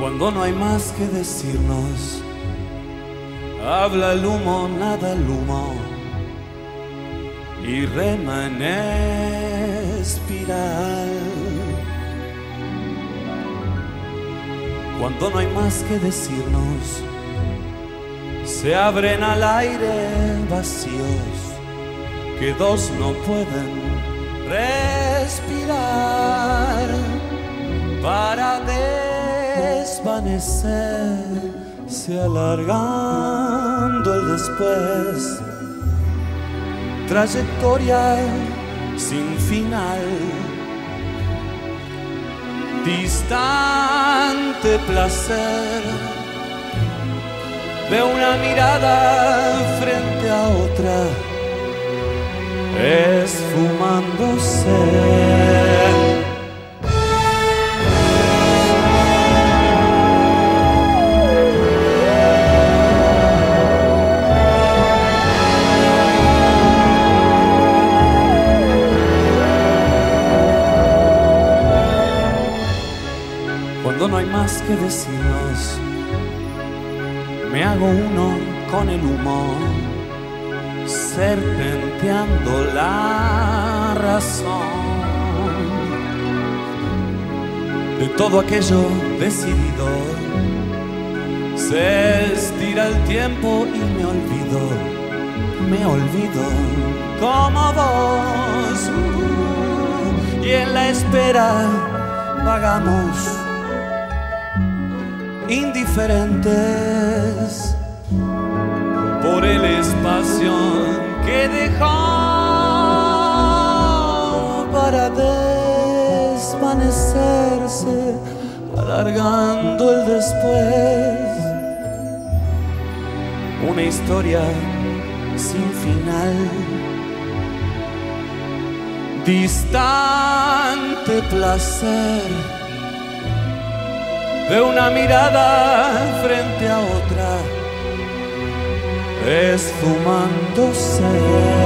Cuando no hay más que decirnos, habla el humo, nada el humo, y rema en espiral. Cuando no hay más que decirnos, se abren al aire vacíos que dos no pueden respirar para desvanecerse alargando el después. Trayectoria sin final, distante placer de una mirada frente a otra, esfumándose. Más que decirnos, me hago uno con el humo, serpenteando la razón de todo aquello decidido. Se estira el tiempo y me olvido, me olvido como vos. Y en la espera vagamos indiferentes por el espacio que dejó para desvanecerse, alargando el después. Una historia sin final, distante placer de una mirada frente a otra, esfumándose.